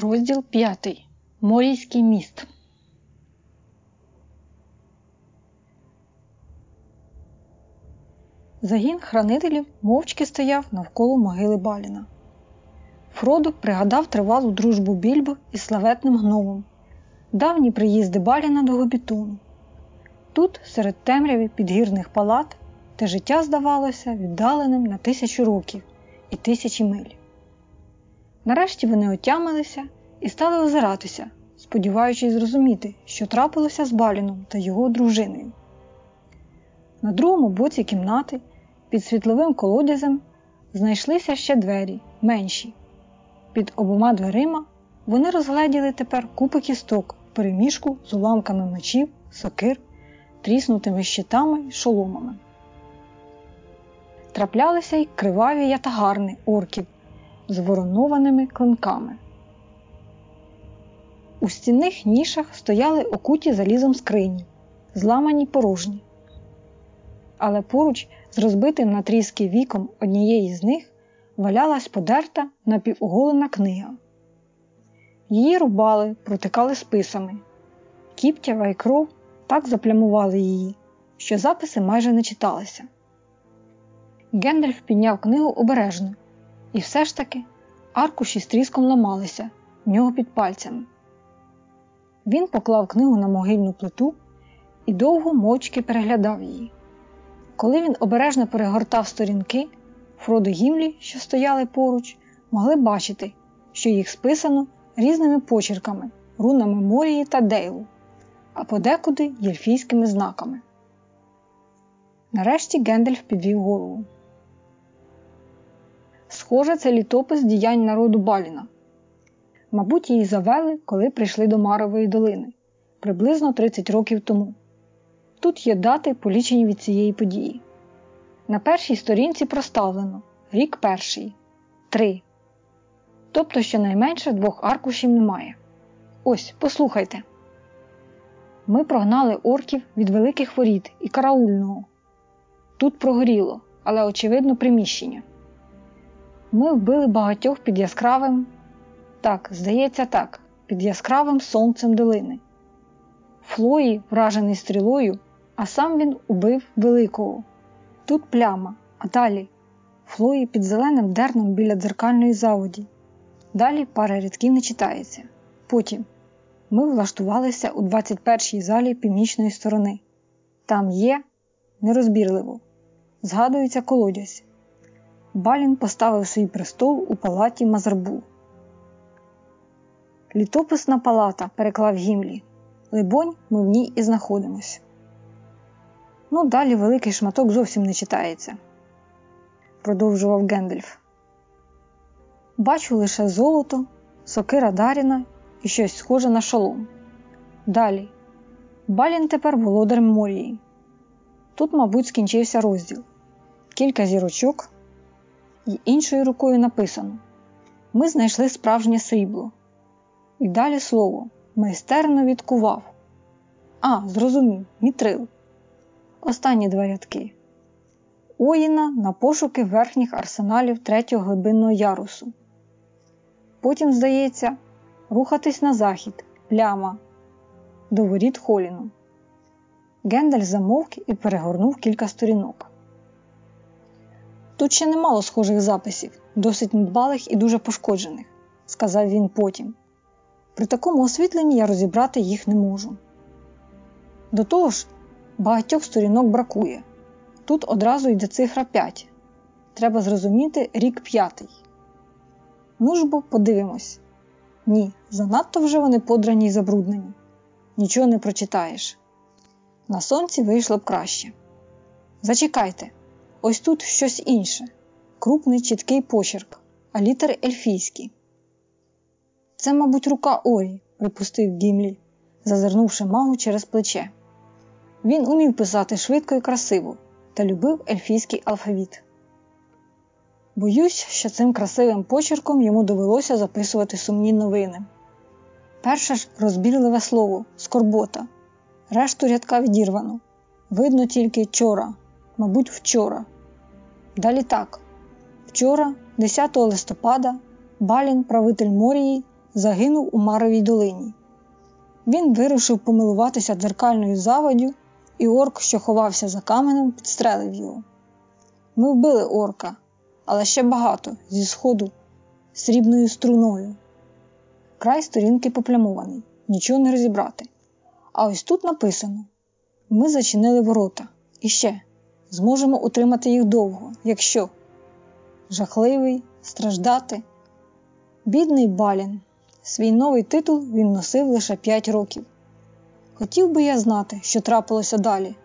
Розділ 5. Морійський міст. Загін хранителів мовчки стояв навколо могили Баліна. Фродо пригадав тривалу дружбу більбо із славетним гномом, давні приїзди Баліна до Гобітуну. Тут, серед темряві підгірних палат, те життя здавалося віддаленим на тисячу років і тисячі миль. Нарешті вони отямилися і стали озиратися, сподіваючись зрозуміти, що трапилося з Баліном та його дружиною. На другому боці кімнати, під світловим колодязем, знайшлися ще двері, менші. Під обома дверима вони розгледіли тепер купи кісток в переміжку з уламками мечів, сокир, тріснутими щитами й шоломами. Траплялися й криваві ятагарни орків з воронованими клинками. У стінних нішах стояли окуті залізом скрині, зламані порожні. Але поруч з розбитим на тріски віком однієї з них валялась подерта напівоголена книга. Її рубали, протикали списами. Кіптява й кров так заплямували її, що записи майже не читалися. Гендальф підняв книгу обережно, і все ж таки аркуші з тріском ламалися в нього під пальцями. Він поклав книгу на могильну плиту і довго мовчки переглядав її. Коли він обережно перегортав сторінки, Фродо Гімлі, що стояли поруч, могли бачити, що їх списано різними почерками, рунами Морії та Дейлу, а подекуди єльфійськими знаками. Нарешті Гендальф підвів голову. Схоже, це літопис діянь народу Баліна. Мабуть, її завели, коли прийшли до Марової долини приблизно 30 років тому. Тут є дати, полічені від цієї події. На першій сторінці проставлено рік перший три. Тобто щонайменше двох аркушів немає. Ось, послухайте. Ми прогнали орків від великих воріт і караульного. Тут прогоріло, але очевидно приміщення. Ми вбили багатьох під яскравим, так, здається, так, під яскравим сонцем долини. Флої, вражений стрілою, а сам він убив великого. Тут пляма, а далі Флої під зеленим дерном біля дзеркальної заводі. Далі пара рядків не читається. Потім ми влаштувалися у 21-й залі північної сторони. Там є нерозбірливо. Згадується колодязь. Балін поставив свій престол у палаті Мазарбу. Літописна палата переклав Гімлі. Либонь, ми в ній і знаходимось. Ну, далі великий шматок зовсім не читається, продовжував Гендальф. Бачу лише золото, сокира Даріна і щось схоже на шолом. Далі. Балін тепер володар Морії. Тут, мабуть, скінчився розділ. Кілька зірочок, і іншою рукою написано: Ми знайшли справжнє срібло. І далі слово майстерно відкував. А, зрозумів, мітрил. Останні два рядки. Оїна на пошуки верхніх арсеналів третього глибинного ярусу. Потім, здається, рухатись на захід, пляма, до воріт Холіну. Гендель замовк і перегорнув кілька сторінок. Тут ще немало схожих записів, досить недбалих і дуже пошкоджених, сказав він потім. При такому освітленні я розібрати їх не можу. До того ж, багатьох сторінок бракує. Тут одразу йде цифра 5. Треба зрозуміти рік п'ятий. Ну ж бо подивимось. Ні, занадто вже вони подрані й забруднені. Нічого не прочитаєш. На сонці вийшло б краще. Зачекайте, ось тут щось інше крупний чіткий почерк, а літери ельфійські. Це, мабуть, рука Орі, припустив Гімлі, зазирнувши магу через плече. Він умів писати швидко і красиво та любив ельфійський алфавіт. Боюсь, що цим красивим почерком йому довелося записувати сумні новини. Перше ж розбірливе слово скорбота, решту рядка відірвано. Видно тільки вчора, мабуть, вчора. Далі так. Вчора, 10 листопада, Балін, правитель Морії, загинув у Маровій долині. Він вирушив помилуватися дзеркальною заводю, і орк, що ховався за каменем, підстрелив його. Ми вбили орка, але ще багато зі сходу срібною струною. Край сторінки поплямований, нічого не розібрати. А ось тут написано: ми зачинили ворота. І ще зможемо утримати їх довго, якщо жахливий, страждати. Бідний Балін. Свій новий титул він носив лише 5 років. Хотів би я знати, що трапилося далі,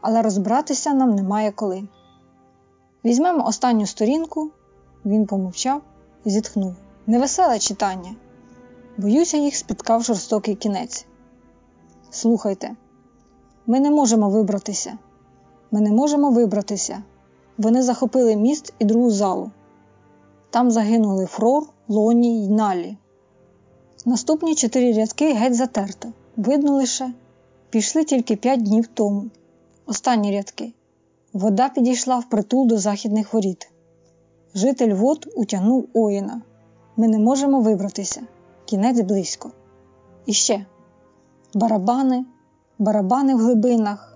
але розбиратися нам немає коли. Візьмемо останню сторінку, він помовчав і зітхнув. Невеселе читання. Боюся, їх спіткав жорстокий кінець. Слухайте, ми не можемо вибратися. Ми не можемо вибратися. Вони захопили міст і другу залу. Там загинули Фрор, Лоні й Налі. Наступні чотири рядки геть затерто. Видно лише пішли тільки п'ять днів тому. Останні рядки. Вода підійшла в притул до західних воріт. Житель вод утягнув Оїна. Ми не можемо вибратися. Кінець близько. І ще барабани, барабани в глибинах.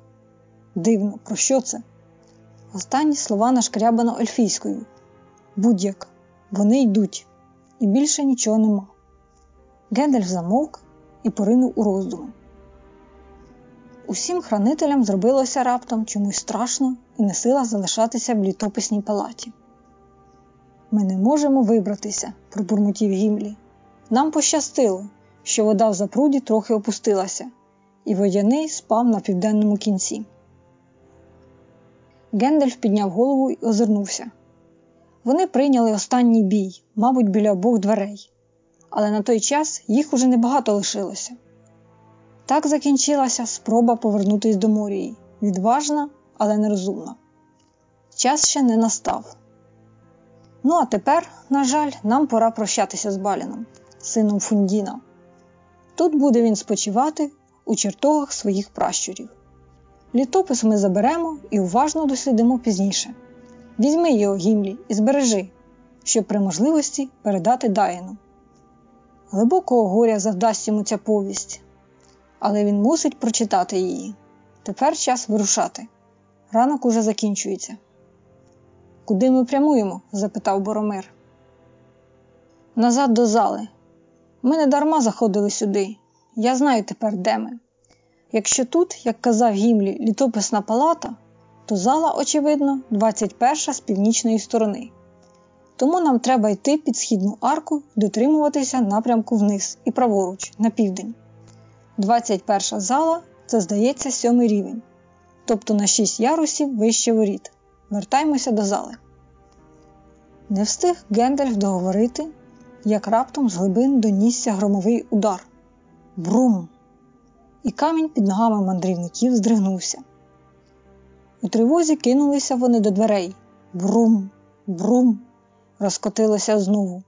Дивно, про що це? Останні слова нашкрябано ельфійською. Будь-як. Вони йдуть, і більше нічого нема. Гендальф замовк і поринув у роздуми. Усім хранителям зробилося раптом чомусь страшно і не сила залишатися в літописній палаті. Ми не можемо вибратися, пробурмотів Гімлі. Нам пощастило, що вода в запруді трохи опустилася, і водяний спав на південному кінці. Гендальф підняв голову і озирнувся. Вони прийняли останній бій, мабуть, біля обох дверей, але на той час їх уже небагато лишилося. Так закінчилася спроба повернутися до Морії, відважна, але нерозумна. Час ще не настав. Ну, а тепер, на жаль, нам пора прощатися з Баліном, сином Фундіна. Тут буде він спочивати у чертогах своїх пращурів. Літопис ми заберемо і уважно дослідимо пізніше. Візьми його гімлі і збережи, щоб при можливості передати Дайну. Глибокого горя завдасть йому ця повість, але він мусить прочитати її. Тепер час вирушати. Ранок уже закінчується. Куди ми прямуємо? запитав Боромир. Назад до зали. Ми не дарма заходили сюди. Я знаю тепер, де ми. Якщо тут, як казав Гімлі, літописна палата, то зала, очевидно, 21 з північної сторони. Тому нам треба йти під східну арку і дотримуватися напрямку вниз і праворуч, на південь. 21 зала це, здається, сьомий рівень, тобто на 6 ярусів вище воріт. Вертаймося до зали. Не встиг Гендальф договорити, як раптом з глибин донісся громовий удар. Брум! І камінь під ногами мандрівників здригнувся. У тривозі кинулися вони до дверей. Брум, брум, розкотилося знову,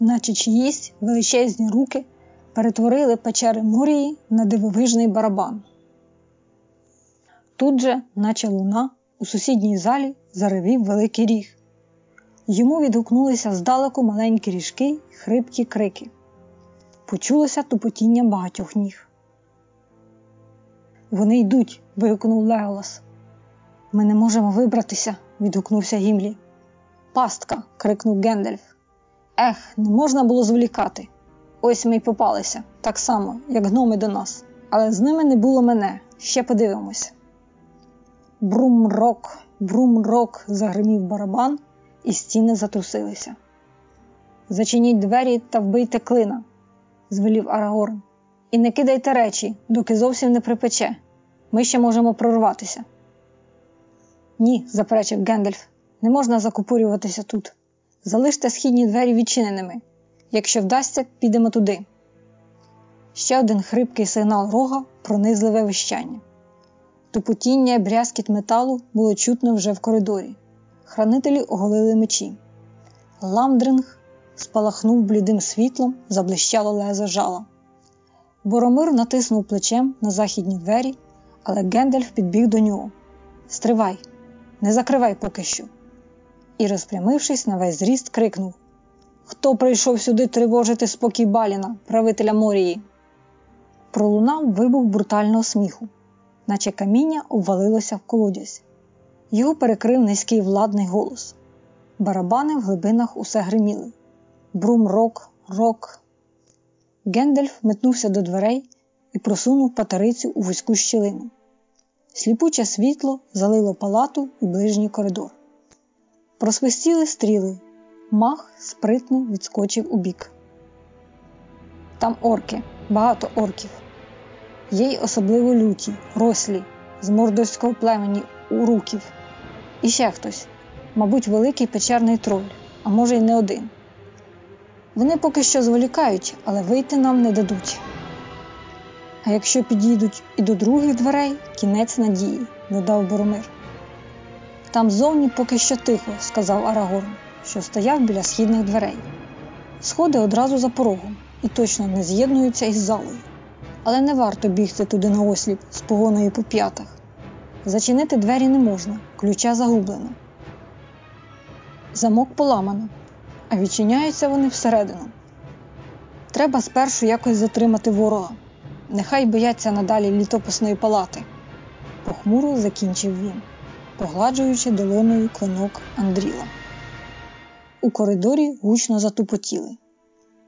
наче чиїсь величезні руки перетворили печери Мурії на дивовижний барабан. Тут же, наче луна, у сусідній залі заревів великий ріг. Йому відгукнулися здалеку маленькі ріжки й хрипкі крики. Почулося тупотіння багатьох ніг. Вони йдуть. вигукнув Леголас. Ми не можемо вибратися, відгукнувся Гімлі. Пастка. крикнув Гендальф. Ех, не можна було зволікати. Ось ми й попалися, так само, як гноми до нас. Але з ними не було мене. Ще подивимося. Брум-рок, брум-рок, загримів барабан, і стіни затрусилися. Зачиніть двері та вбийте клина, звелів Арагорн. І не кидайте речі, доки зовсім не припече. Ми ще можемо прорватися. Ні, заперечив Гендальф, не можна закупорюватися тут. Залиште східні двері відчиненими. Якщо вдасться, підемо туди. Ще один хрипкий сигнал рога пронизливе вищання. Тупотіння і брязкіт металу було чутно вже в коридорі. Хранителі оголили мечі. Ламдринг спалахнув блідим світлом, заблищало лезо жала. Боромир натиснув плечем на західні двері, але Гендальф підбіг до нього. Стривай, не закривай поки що. І, розпрямившись на весь зріст, крикнув Хто прийшов сюди тривожити спокій Баліна, правителя Морії? Пролунав вибух брутального сміху, наче каміння обвалилося в колодязь. Його перекрив низький владний голос. Барабани в глибинах усе гриміли. Брум рок, рок. Гендельф метнувся до дверей і просунув патерицю у вузьку щілину. Сліпуче світло залило палату і ближній коридор. Просвистіли стріли, мах спритно відскочив у бік. Там орки, багато орків. Є й особливо люті, рослі, з мордоського племені уруків. І ще хтось, мабуть, великий печерний троль, а може й не один. Вони поки що зволікають, але вийти нам не дадуть. А якщо підійдуть і до других дверей, кінець надії, додав Боромир. Там зовні поки що тихо, сказав Арагорн, що стояв біля східних дверей. Сходи одразу за порогом і точно не з'єднуються із залою. Але не варто бігти туди на осліп з погоною по п'ятах. Зачинити двері не можна, ключа загублено. Замок поламано, а відчиняються вони всередину. Треба спершу якось затримати ворога. Нехай бояться надалі літописної палати, похмуро закінчив він, погладжуючи долоною клинок Андріла. У коридорі гучно затупотіли.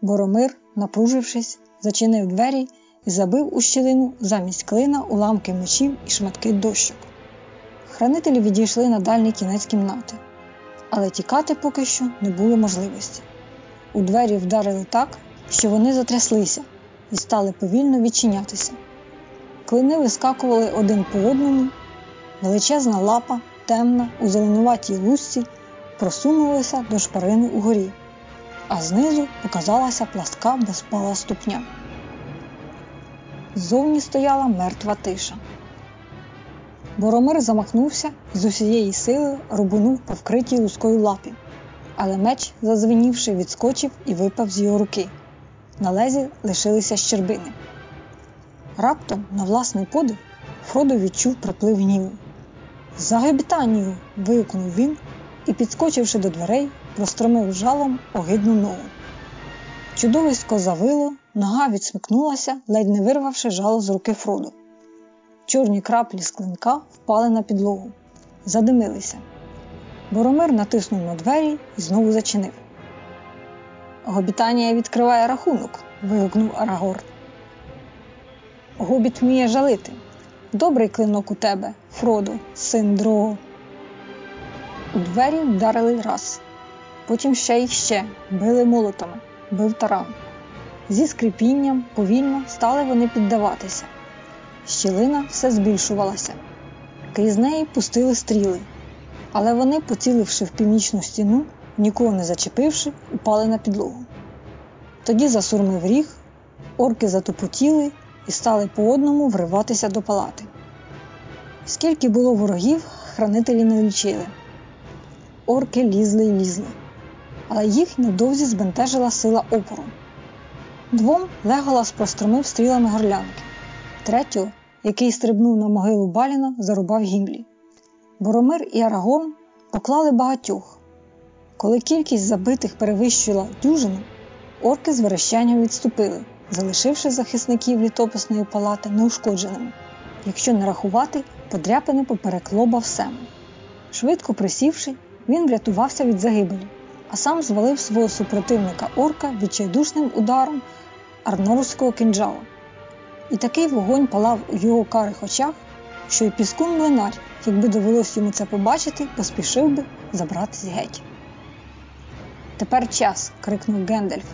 Боромир, напружившись, зачинив двері і забив у щілину замість клина уламки мечів і шматки дощок. Хранителі відійшли на дальній кінець кімнати, але тікати поки що не було можливості. У двері вдарили так, що вони затряслися і стали повільно відчинятися. Клини вискакували один по одному, величезна лапа, темна, у зеленуватій лусці, просунулася до шпарини угорі, а знизу показалася пласка безпала ступня. Ззовні стояла мертва тиша. Боромир замахнувся і з усієї сили рубанув по вкритій лускою лапі, але меч, зазвенівши, відскочив і випав з його руки. На лезі лишилися щербини. Раптом, на власний подив, Фродо відчув приплив гніву. За гебітанію! вигукнув він і, підскочивши до дверей, простромив жалом огидну ногу. Чудовисько завило, нога відсмикнулася, ледь не вирвавши жало з руки Фроду. Чорні краплі з клинка впали на підлогу, задимилися. Боромир натиснув на двері і знову зачинив. Гобітанія відкриває рахунок. вигукнув Арагор. Гобіт вміє жалити. Добрий клинок у тебе, Фродо, син дрого. У двері вдарили раз, потім ще й ще били молотами, бив таран. Зі скрипінням повільно стали вони піддаватися. Щілина все збільшувалася. Крізь неї пустили стріли, але вони, поціливши в північну стіну, нікого не зачепивши, упали на підлогу. Тоді засурмив ріг, орки затопотіли і стали по одному вриватися до палати. Скільки було ворогів, хранителі не лічили. Орки лізли й лізли, але їх невдовзі збентежила сила опору. Двом Леголас простромив стрілами горлянки, третього, який стрибнув на могилу Баліна, зарубав гімлі. Боромир і Арагон поклали багатьох. Коли кількість забитих перевищила дюжину, орки з верещанням відступили, залишивши захисників літописної палати неушкодженими, якщо не рахувати подряпини поперек лоба. Швидко присівши, він врятувався від загибелі, а сам звалив свого супротивника орка відчайдушним ударом арнорського кинджала. І такий вогонь палав у його карих очах, що й піскун млинар, якби довелось йому це побачити, поспішив би забратись геть. Тепер час. крикнув Гендальф.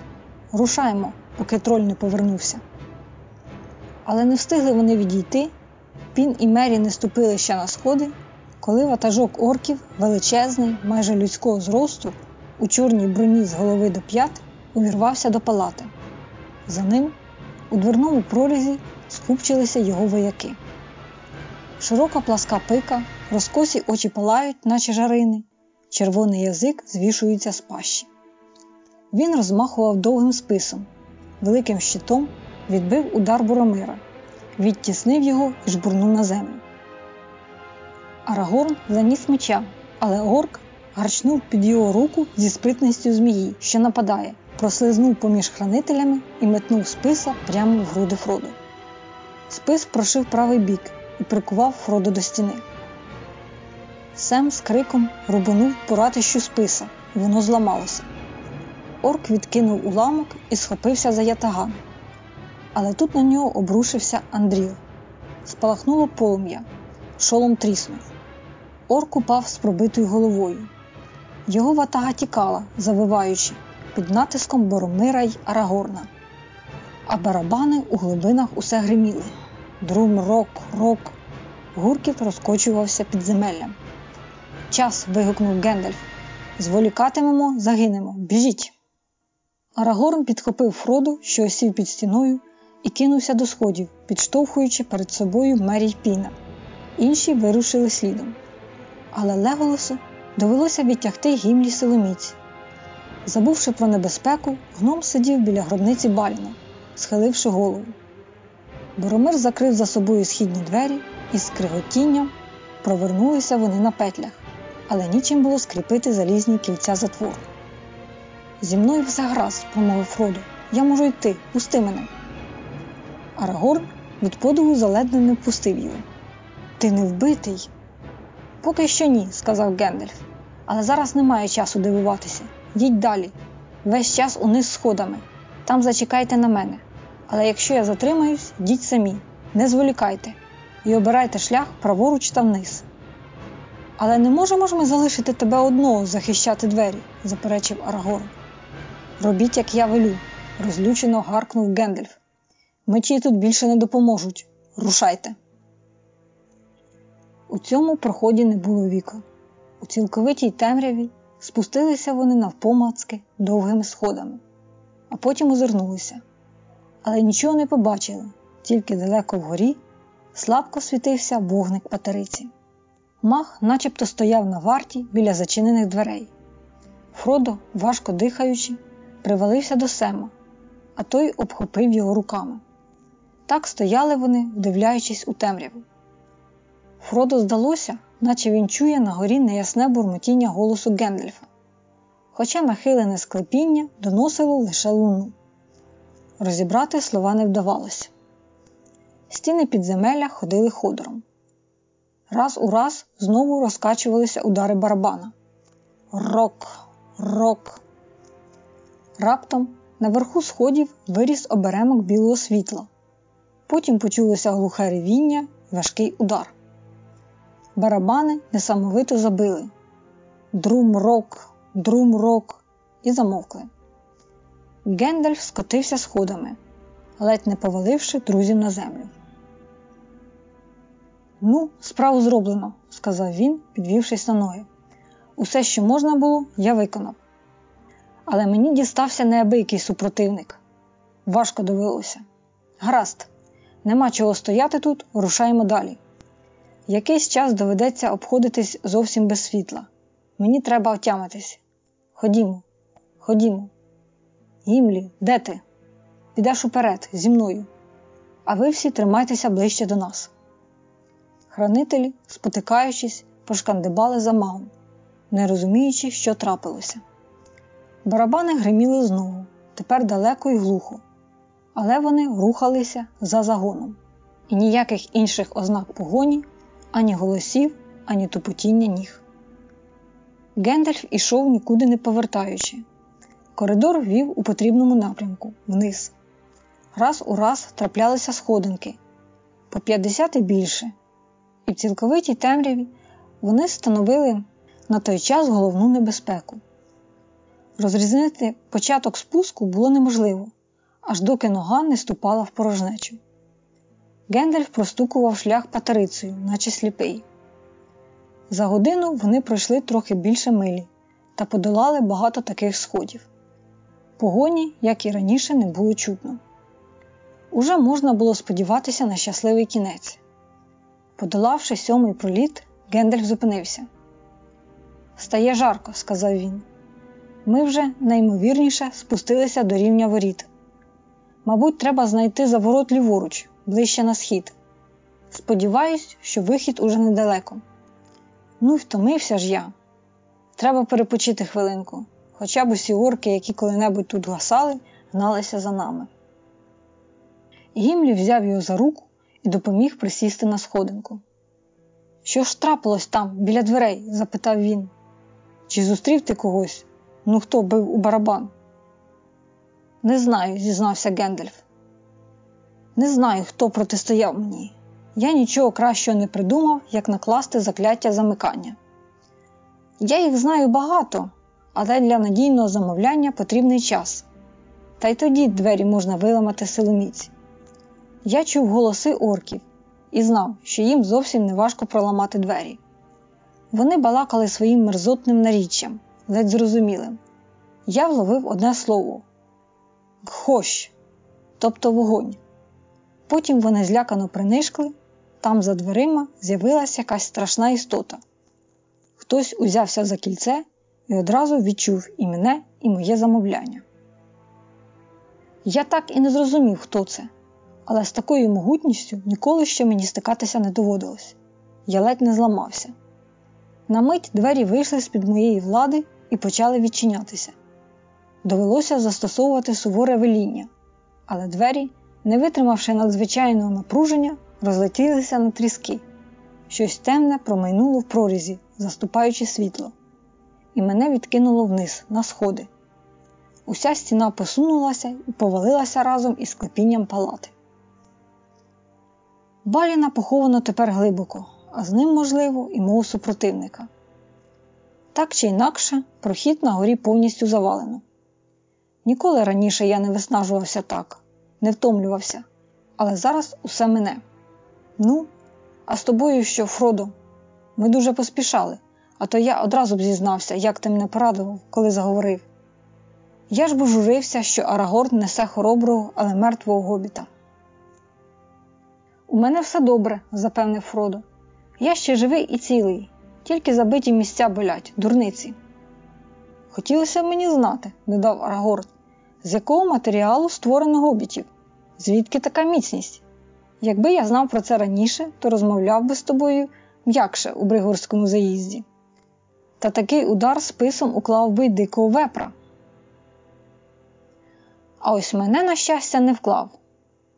Рушаймо, поки троль не повернувся. Але не встигли вони відійти. Пін і Мері не ступили ще на сходи, коли ватажок орків, величезний, майже людського зросту, у чорній броні з голови до п'ят, увірвався до палати. За ним, у дверному прорізі, скупчилися його вояки. Широка пласка пика, розкосі очі палають, наче жарини, червоний язик звішується з пащі. Він розмахував довгим списом, великим щитом відбив удар Боромира, відтіснив його і жбурнув на землю. Арагорн заніс меча, але орк, гарчнув під його руку зі спритністю змії, що нападає, прослизнув поміж хранителями і метнув списа прямо в груди Фроду. Спис прошив правий бік і прикував Фроду до стіни. Сем з криком рубанув по ратищу списа, і воно зламалося. Орк відкинув уламок і схопився за ятаган. Але тут на нього обрушився Андріл. Спалахнуло полум'я, шолом тріснув. Орк упав з пробитою головою. Його ватага тікала, завиваючи, під натиском Боромира й Арагорна. А барабани у глибинах усе гриміли. Друм, рок, рок. Гуркіт розкочувався під земеллям. Час. вигукнув Гендальф. Зволікатимемо, загинемо. Біжіть. Арагорн підхопив Фроду, що осів під стіною, і кинувся до сходів, підштовхуючи перед собою Мері Піна. Інші вирушили слідом. Але Леголосу довелося відтягти гімлі силоміць. Забувши про небезпеку, гном сидів біля гробниці Баліна, схиливши голову. Боромир закрив за собою східні двері і з криготінням провернулися вони на петлях, але нічим було скріпити залізні кільця затвору. Зі мною все гаразд, промовив Фродо. Я можу йти, пусти мене. Арагорн від подиву заледве не впустив його. Ти не вбитий? Поки що ні, сказав Гендальф. Але зараз немає часу дивуватися. Їдь далі. Весь час униз сходами. Там зачекайте на мене. Але якщо я затримаюсь, йдіть самі, не зволікайте і обирайте шлях праворуч та вниз. Але не можемо ж ми залишити тебе одного захищати двері, заперечив Арагорн. Робіть, як я велю, розлючено гаркнув Гендальф. Мечі тут більше не допоможуть. Рушайте. У цьому проході не було віка. У цілковитій темряві спустилися вони навпомацки довгими сходами, а потім озирнулися. Але нічого не побачили, тільки далеко вгорі слабко світився вогник патериці. Мах начебто стояв на варті біля зачинених дверей. Фродо, важко дихаючи, привалився до Сема, а той обхопив його руками. Так стояли вони, вдивляючись у темряву. Фродо здалося, наче він чує на горі неясне бурмотіння голосу Гендельфа, хоча нахилене склепіння доносило лише луну. Розібрати слова не вдавалося. Стіни підземелля ходили ходором. Раз у раз знову розкачувалися удари барабана. Рок, рок. Раптом наверху сходів виріс оберемок білого світла. Потім почулося глухе ревіння і важкий удар. Барабани несамовито забили. Друм-рок, друм-рок і замовкли. Гендальф скотився сходами, ледь не поваливши друзів на землю. Ну, справу зроблено, сказав він, підвівшись на ноги. Усе, що можна було, я виконав. Але мені дістався неабиякий супротивник. Важко довелося. Гаразд, нема чого стояти тут, рушаємо далі. Якийсь час доведеться обходитись зовсім без світла. Мені треба отямитись. Ходімо, ходімо. Гімлі, де ти? Підеш уперед, зі мною. А ви всі тримайтеся ближче до нас. Хранителі, спотикаючись, пошкандибали за магом, не розуміючи, що трапилося. Барабани гриміли знову, тепер далеко і глухо, але вони рухалися за загоном, і ніяких інших ознак погоні, ані голосів, ані тупотіння ніг. Гендальф ішов нікуди не повертаючи. Коридор вів у потрібному напрямку вниз. Раз у раз траплялися сходинки по 50 і більше, і в цілковитій темряві вони становили на той час головну небезпеку. Розрізнити початок спуску було неможливо, аж доки нога не ступала в порожнечу. Гендальф простукував шлях патерицею, наче сліпий. За годину вони пройшли трохи більше милі та подолали багато таких сходів. Погоні, як і раніше, не було чутно. Уже можна було сподіватися на щасливий кінець. Подолавши сьомий проліт, Гендальф зупинився. Стає жарко, сказав він. Ми вже наймовірніше спустилися до рівня воріт. Мабуть, треба знайти заворот ліворуч, ближче на схід. Сподіваюсь, що вихід уже недалеко. Ну й втомився ж я. Треба перепочити хвилинку, хоча б усі орки, які коли-небудь тут гасали, гналися за нами. Гімлі взяв його за руку і допоміг присісти на сходинку. Що ж трапилось там, біля дверей? запитав він. Чи зустрів ти когось? Ну хто бив у барабан? Не знаю, зізнався Гендальф. Не знаю, хто протистояв мені. Я нічого кращого не придумав, як накласти закляття замикання. Я їх знаю багато, але для надійного замовляння потрібний час. Та й тоді двері можна виламати силоміць. Я чув голоси орків і знав, що їм зовсім не важко проламати двері. Вони балакали своїм мерзотним наріччям, ледь зрозумілим. Я вловив одне слово гхощ, тобто вогонь. Потім вони злякано принишкли, там за дверима з'явилася якась страшна істота. Хтось узявся за кільце і одразу відчув і мене, і моє замовляння. Я так і не зрозумів, хто це, але з такою могутністю ніколи ще мені стикатися не доводилось. Я ледь не зламався. На мить двері вийшли з під моєї влади і почали відчинятися. Довелося застосовувати суворе веління, але двері, не витримавши надзвичайного напруження, розлетілися на тріски. Щось темне промайнуло в прорізі, заступаючи світло, і мене відкинуло вниз на сходи. Уся стіна посунулася і повалилася разом із клепінням палати. Баліна поховано тепер глибоко, а з ним, можливо, і мого супротивника. Так чи інакше, прохід на горі повністю завалено. Ніколи раніше я не виснажувався так, не втомлювався, але зараз усе мене. Ну, а з тобою що, Фродо? Ми дуже поспішали, а то я одразу б зізнався, як ти мене порадував, коли заговорив. Я ж бо журився, що Арагорн несе хороброго, але мертвого гобіта. У мене все добре, запевнив Фродо. Я ще живий і цілий, тільки забиті місця болять, дурниці. Хотілося б мені знати, додав Арагорн, з якого матеріалу створено гобітів, звідки така міцність? Якби я знав про це раніше, то розмовляв би з тобою м'якше у Бригорському заїзді. Та такий удар списом уклав би й дикого вепра. А ось мене, на щастя, не вклав.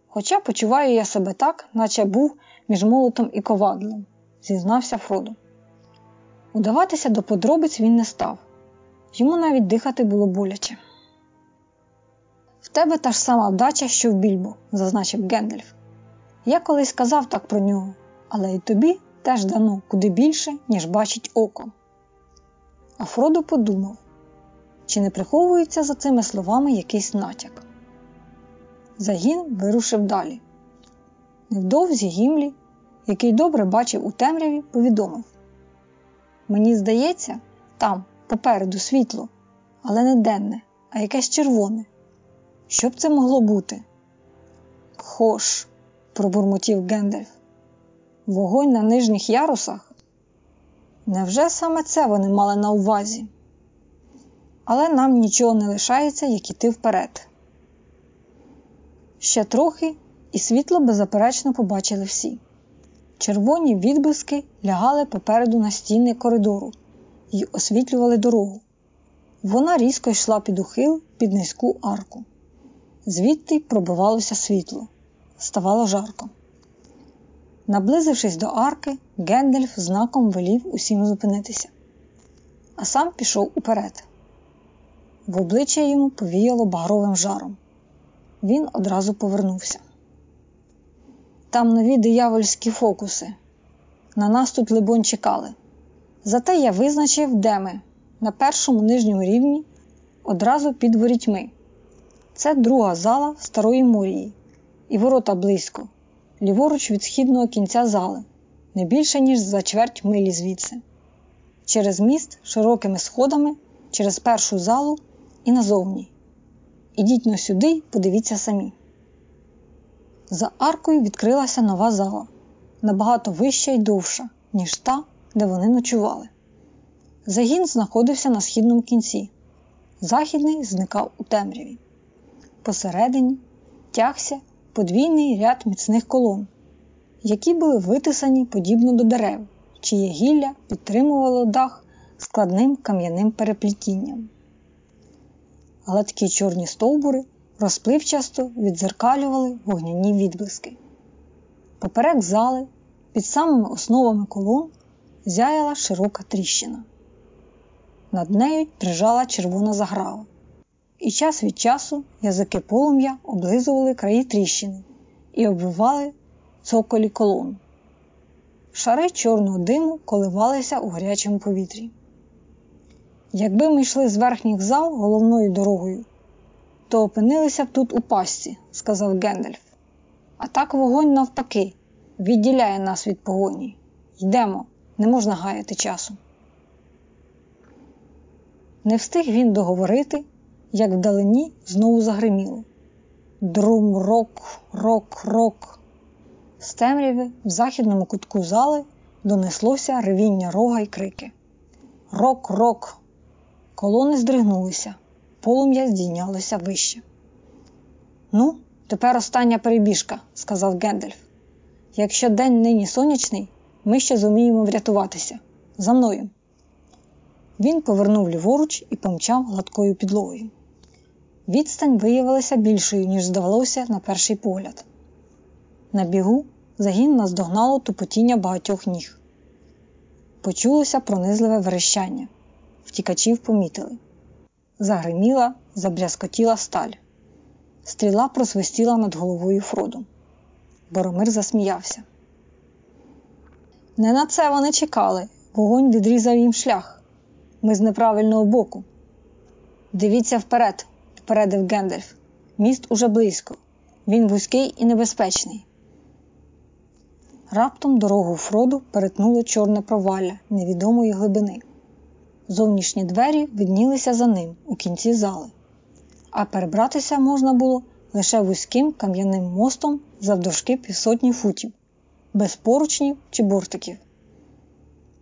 Хоча почуваю я себе так, наче був між молотом і ковадлом, зізнався Фродо. Удаватися до подробиць він не став, йому навіть дихати було боляче. Тебе та ж сама вдача, що в більбо, зазначив Гендальф. Я колись казав так про нього, але й тобі теж дано куди більше, ніж бачить око. А Фродо подумав, чи не приховується за цими словами якийсь натяк. Загін вирушив далі. Невдовзі Гімлі, який добре бачив у темряві, повідомив: Мені здається, там попереду світло, але не денне, а якесь червоне. Що б це могло бути? Хош, пробурмотів Гендальф. Вогонь на нижніх ярусах? Невже саме це вони мали на увазі? Але нам нічого не лишається, як іти вперед. Ще трохи, і світло беззаперечно побачили всі. Червоні відблиски лягали попереду на стіни коридору і освітлювали дорогу. Вона різко йшла під ухил під низьку арку. Звідти пробивалося світло, ставало жарко. Наблизившись до арки, Гендальф знаком велів усім зупинитися, а сам пішов уперед. В обличчя йому повіяло багровим жаром. Він одразу повернувся. Там нові диявольські фокуси. На нас тут, либонь, чекали. Зате я визначив, де ми, на першому нижньому рівні, одразу під ворітьми. Це друга зала старої мурії, і ворота близько, ліворуч від східного кінця зали, не більше, ніж за чверть милі звідси. Через міст широкими сходами, через першу залу і назовні. Ідіть но сюди й подивіться самі. За аркою відкрилася нова зала, набагато вища й довша, ніж та, де вони ночували. Загін знаходився на східному кінці, західний зникав у темряві. Посередині тягся подвійний ряд міцних колон, які були витисані подібно до дерев, чиє гілля підтримувало дах складним кам'яним переплітінням. Гладкі чорні стовбури розпливчасто відзеркалювали вогняні відблиски. Поперек зали, під самими основами колон, зяяла широка тріщина. Над нею трижала червона заграва, і час від часу язики полум'я облизували краї тріщини і обвивали цоколі колон. Шари чорного диму коливалися у гарячому повітрі. Якби ми йшли з верхніх зал головною дорогою, то опинилися б тут у пастці, сказав Гендальф. А так вогонь навпаки відділяє нас від погоні. Йдемо, не можна гаяти часу. Не встиг він договорити, як вдалині знову загриміло. Друм, рок, рок, рок. З темряви в західному кутку зали донеслося ревіння рога й крики. Рок, рок. Колони здригнулися, полум'я здійнялося вище. Ну, тепер остання перебіжка, сказав Гендальф. Якщо день нині сонячний, ми ще зуміємо врятуватися. За мною. Він повернув ліворуч і помчав гладкою підлогою. Відстань виявилася більшою, ніж здавалося на перший погляд. На бігу загін наздогнало тупотіння багатьох ніг. Почулося пронизливе верещання. Втікачів помітили. Загриміла, забрязкотіла сталь. Стріла просвистіла над головою Фроду. Боромир засміявся. Не на це вони чекали. Вогонь відрізав їм шлях. Ми з неправильного боку. Дивіться вперед, попередив Гендальф. Міст уже близько. Він вузький і небезпечний. Раптом дорогу Фроду перетнуло чорне провалля невідомої глибини. Зовнішні двері виднілися за ним у кінці зали, а перебратися можна було лише вузьким кам'яним мостом завдовжки півсотні футів, без поручнів чи бортиків.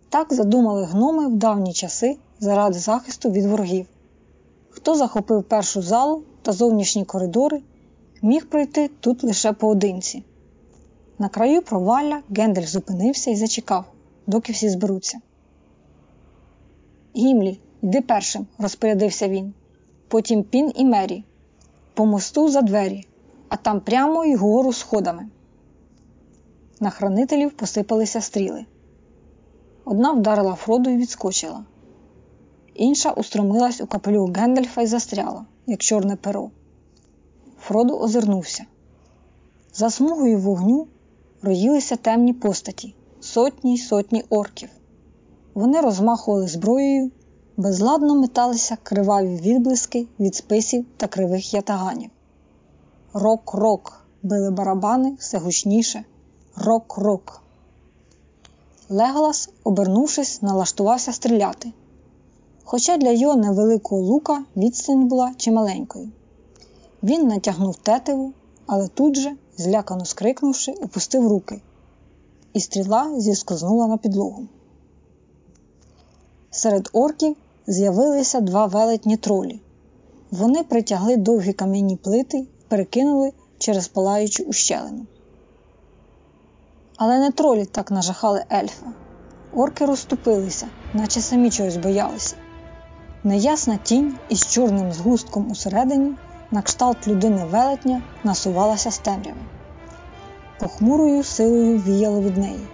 Так задумали гноми в давні часи заради захисту від ворогів. Хто захопив першу залу та зовнішні коридори, міг пройти тут лише поодинці. На краю провалля Гендель зупинився і зачекав, доки всі зберуться. Гімлі, йди першим, розпорядився він. Потім Пін і Мері. По мосту за двері, а там прямо й гору сходами. На хранителів посипалися стріли. Одна вдарила Фроду і відскочила, інша устромилась у капелюх Гендальфа і застряла, як чорне перо. Фроду озирнувся. За смугою вогню роїлися темні постаті, сотні й сотні орків. Вони розмахували зброєю, безладно металися криваві відблиски від списів та кривих ятаганів. Рок-рок били барабани все гучніше. Рок-рок. Леголас, обернувшись, налаштувався стріляти. Хоча для його невеликого лука відстань була чималенькою. Він натягнув тетиву, але тут же, злякано скрикнувши, опустив руки, і стріла зіскознула на підлогу. Серед орків з'явилися два велетні тролі. Вони притягли довгі кам'яні плити і перекинули через палаючу ущелину. Але не тролі так нажахали ельфа. Орки розступилися, наче самі чогось боялися. Неясна тінь із чорним згустком усередині, на кшталт людини велетня, насувалася з темряви. Похмурою силою віяло від неї,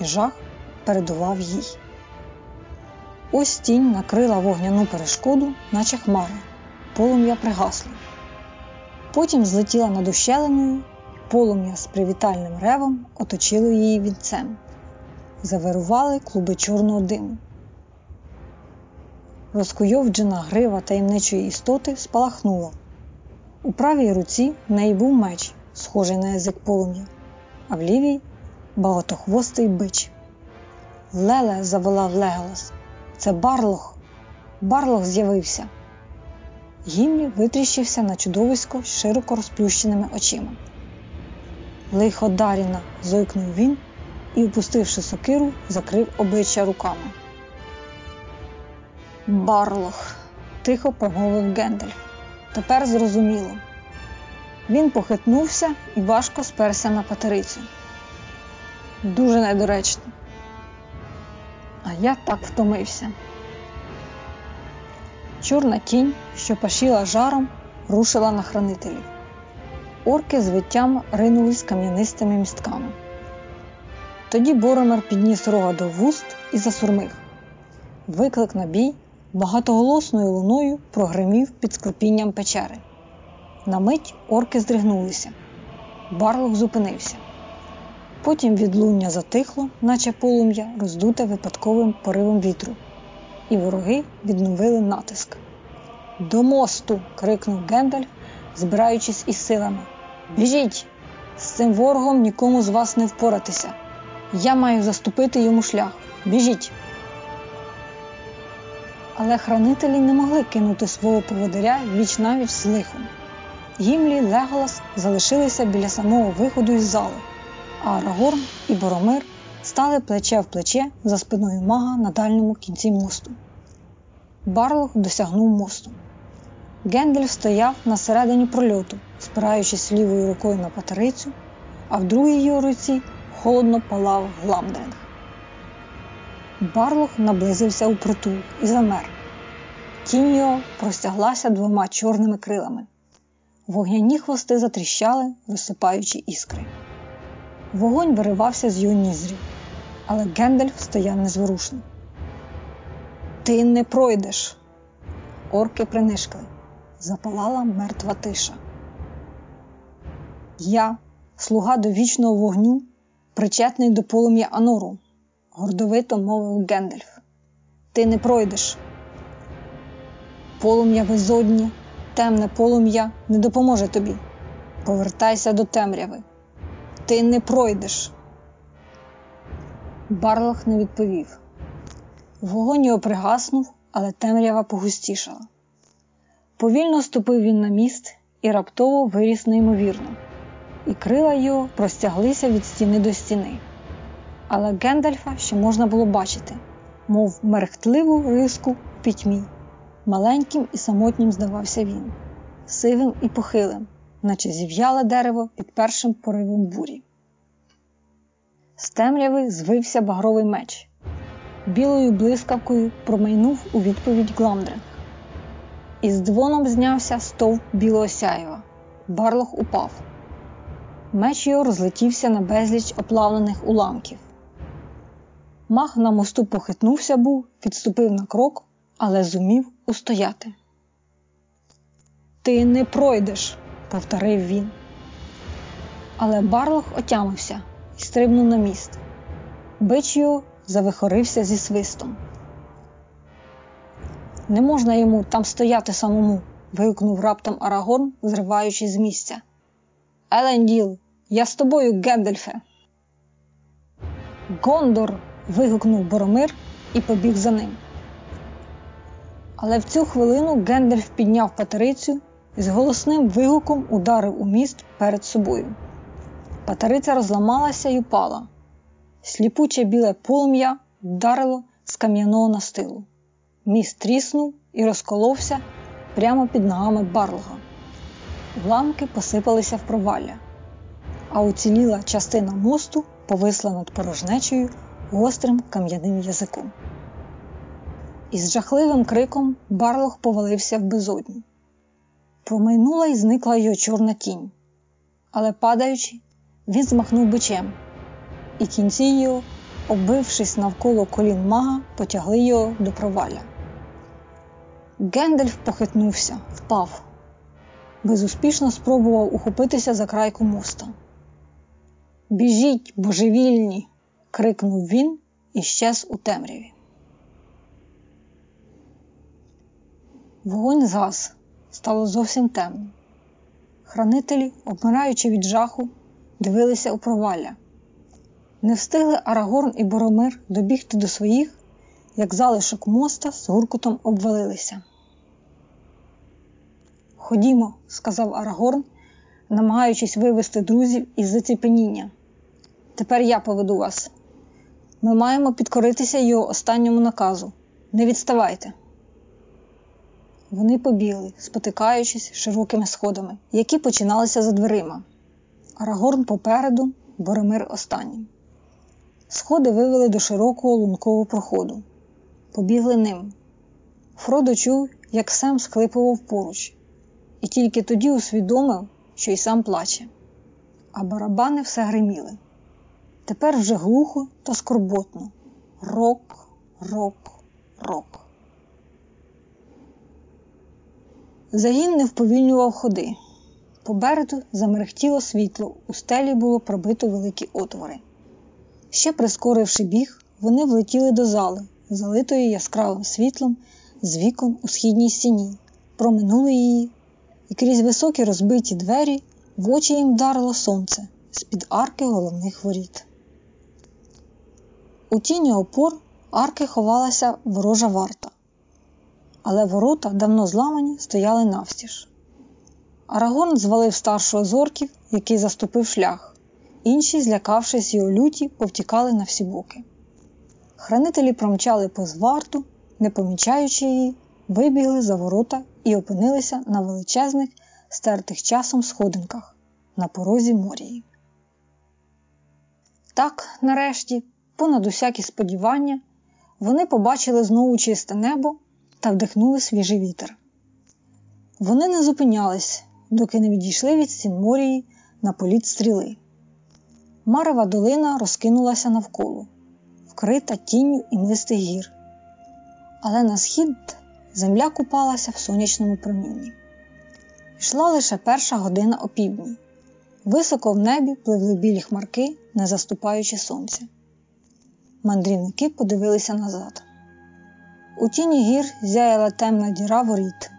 і жах передував їй. Ось тінь накрила вогняну перешкоду, наче хмара, полум'я пригасло. Потім злетіла над ущелиною, полум'я з привітальним ревом оточило її вінцем. Завирували клуби чорного диму. Розкуйовджена грива таємничої істоти спалахнула. У правій руці в неї був меч, схожий на язик полум'я, а в лівій багатохвостий бич. Леле заволав Леголас. Це Барлох. Барлох з'явився. Гімлі витріщився на чудовисько широко розплющеними очима. Лихо Даріна, зойкнув він і, опустивши сокиру, закрив обличчя руками. Барлох, тихо промовив Гендальф. Тепер зрозуміло. Він похитнувся і важко сперся на патерицю. Дуже недоречно. А я так втомився. Чорна тінь, що пашіла жаром, рушила на хранителів. Орки з виттям ринулись кам'янистими містками. Тоді Боромер підніс рога до вуст і засурмив. Виклик на бій багатоголосною луною прогримів під склепінням печери. На мить орки здригнулися. Барлок зупинився. Потім відлуння затихло, наче полум'я, роздуте випадковим поривом вітру, і вороги відновили натиск. До мосту. крикнув Гендальф, збираючись із силами. Біжіть! З цим ворогом нікому з вас не впоратися. Я маю заступити йому шлях. Біжіть! Але хранителі не могли кинути свого поводиря віч навіч з лихом. Гімлі Леголас залишилися біля самого виходу із зали, а Арагорн і Боромир стали плече в плече за спиною мага на дальньому кінці мосту. Барлох досягнув мосту. Гендальф стояв на середині прольоту, спираючись лівою рукою на патерицю, а в другій його руці холодно палав гламдринг. Барлох наблизився у притул і замер. Тінь його простяглася двома чорними крилами. Вогняні хвости затріщали, висипаючи іскри. Вогонь виривався з його нізрів, але Гендальф стояв незворушно. Ти не пройдеш. Орки принишкли. Запалала мертва тиша. Я, слуга до вічного вогню, причетний до полум'я Анору, гордовито мовив Гендальф. Ти не пройдеш. Полум'я безодні, темне полум'я не допоможе тобі. Повертайся до темряви. Ти не пройдеш. Барлах не відповів. Вогонь його пригаснув, але темрява погустішала. Повільно ступив він на міст і раптово виріс неймовірно, і крила його простяглися від стіни до стіни. Але Гендальфа ще можна було бачити, мов мерехтливу риску в пітьмі. Маленьким і самотнім здавався він, сивим і похилим, наче зів'яле дерево під першим поривом бурі. З темряви звився багровий меч. Білою блискавкою промайнув у відповідь Гламдринг. Із дзвоном знявся стовп білого сяєва. Барлох упав. Меч його розлетівся на безліч оплавлених уламків. Мах на мосту похитнувся був, відступив на крок, але зумів устояти. Ти не пройдеш, повторив він. Але Барлох отямився і стрибнув на міст. Бич його завихорився зі свистом. Не можна йому там стояти самому. вигукнув раптом Арагорн, зриваючись з місця. Еленділ, я з тобою, Гендельфе. Гондор. Вигукнув Боромир і побіг за ним. Але в цю хвилину Гендельф підняв патерицю і з голосним вигуком ударив у міст перед собою. Патериця розламалася і упала. Сліпуче біле полум'я вдарило з кам'яного настилу. Міст тріснув і розколовся прямо під ногами барлога. Уламки посипалися в провалля, а уціліла частина мосту повисла над порожнечею гострим кам'яним язиком. Із жахливим криком барлог повалився в безодню. Промайнула і зникла його чорна тінь, але, падаючи, він змахнув бичем, і кінці його, оббившись навколо колін мага, потягли його до провалля. Гендальф похитнувся, впав, безуспішно спробував ухопитися за крайку моста. Біжіть, божевільні! Крикнув він і щез у темряві. Вогонь згас, стало зовсім темно. Хранителі, обмираючи від жаху, дивилися у провалля. Не встигли Арагорн і Боромир добігти до своїх, як залишок моста з гуркутом обвалилися. Ходімо, сказав Арагорн, намагаючись вивести друзів із заціпеніння. Тепер я поведу вас. Ми маємо підкоритися його останньому наказу. Не відставайте. Вони побігли, спотикаючись широкими сходами, які починалися за дверима. Арагорн попереду, Боромир останнім. Сходи вивели до широкого лункового проходу. Побігли ним. Фродо чув, як Сем склипував поруч, і тільки тоді усвідомив, що й сам плаче. А барабани все гриміли. Тепер вже глухо та скорботно. Рок, рок, рок. Загін не вповільнював ходи. Попереду замерехтіло світло, у стелі було пробито великі отвори. Ще прискоривши біг, вони влетіли до зали, залитої яскравим світлом з вікон у східній стіні, проминули її, і крізь високі розбиті двері в очі їм вдарило сонце з-під арки головних воріт. У тіні опор арки ховалася ворожа варта, але ворота, давно зламані, стояли навстіж. Арагорн звалив старшого з який заступив шлях. Інші, злякавшись його люті, повтікали на всі боки. Хранителі промчали повз варту, не помічаючи її, вибігли за ворота і опинилися на величезних, стертих часом сходинках на порозі морії. Так, нарешті, понад усякі сподівання, вони побачили знову чисте небо та вдихнули свіжий вітер. Вони не зупинялись, доки не відійшли від стін морії на політ стріли. Марева долина розкинулася навколо, вкрита тінню і млистих гір. Але на схід земля купалася в сонячному промінні. Йшла лише перша година опівдні. Високо в небі пливли білі хмарки, не заступаючи сонця. Мандрівники подивилися назад. У тіні гір зяяла темна діра воріт.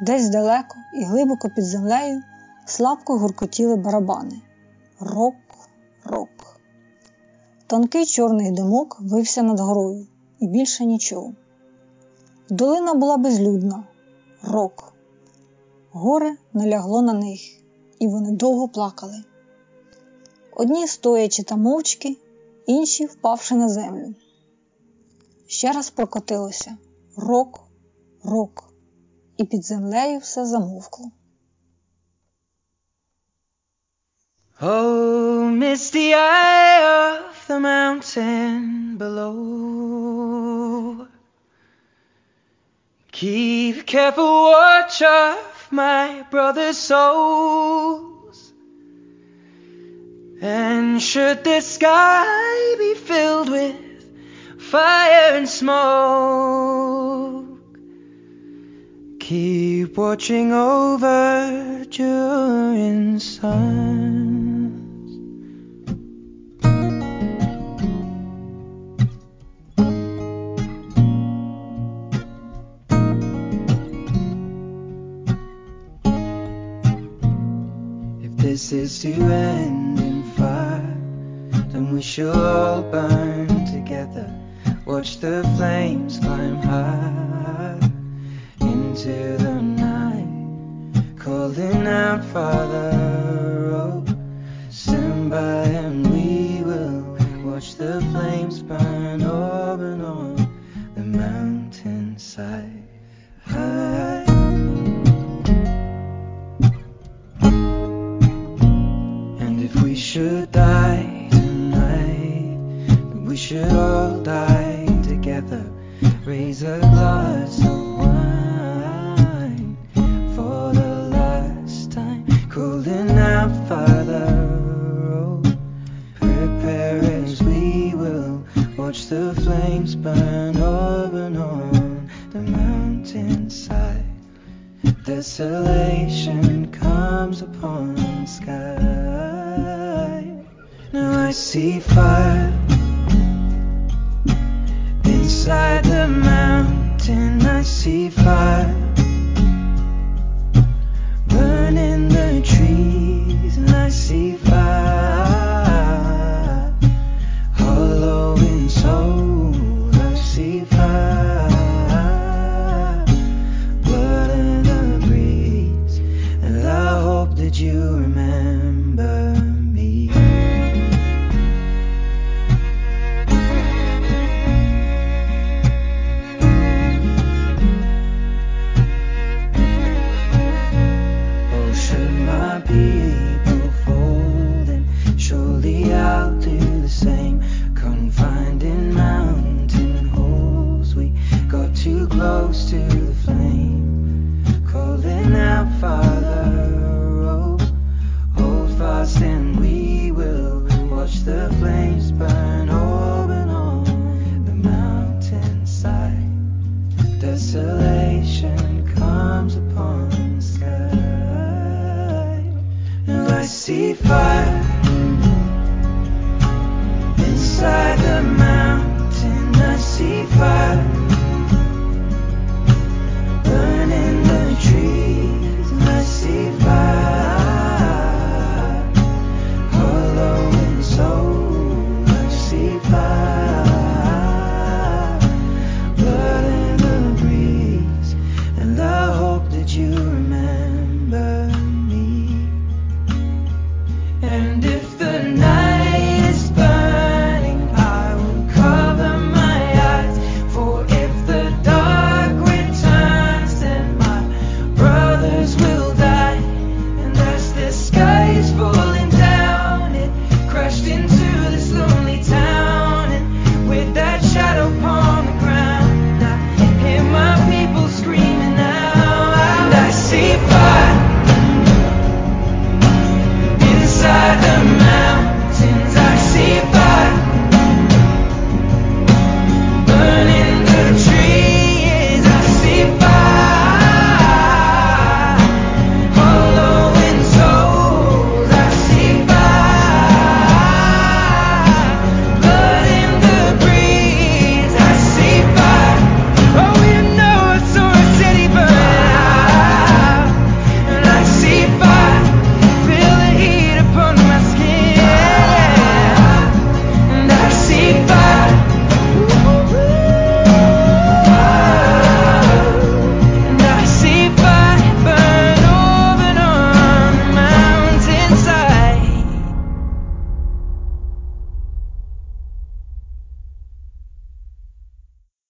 Десь далеко і глибоко під землею слабко гуркотіли барабани. Рок, рок. Тонкий чорний димок вився над горою, і більше нічого. Долина була безлюдна, рок. Горе налягло на них, і вони довго плакали. Одні стоячи та мовчки, інші впавши на землю. Ще раз прокотилося рок, рок і під землею все замовкло. Oh, misty eye of the mountain below. Keep careful watch of my brother's souls. And should the sky be filled with fire and smoke, Keep watching over during suns. If this is to end we shall burn together. Watch the flames climb high into the night, calling out, Father, remember.